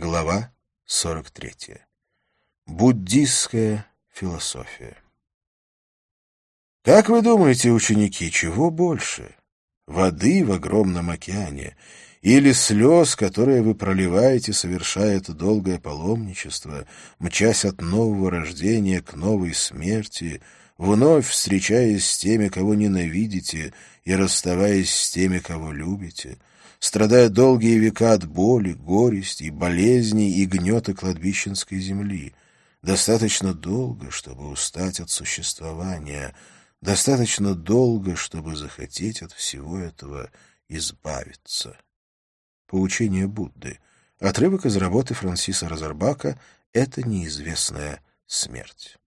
Глава 43. Буддистская философия. Как вы думаете, ученики, чего больше? Воды в огромном океане или слез, которые вы проливаете, совершая это долгое паломничество, мчась от нового рождения к новой смерти, вновь встречаясь с теми, кого ненавидите, и расставаясь с теми, кого любите, страдая долгие века от боли, горести, болезней и гнета кладбищенской земли. Достаточно долго, чтобы устать от существования, достаточно долго, чтобы захотеть от всего этого избавиться. Поучение Будды. Отрывок из работы Франсиса Розарбака «Это неизвестная смерть».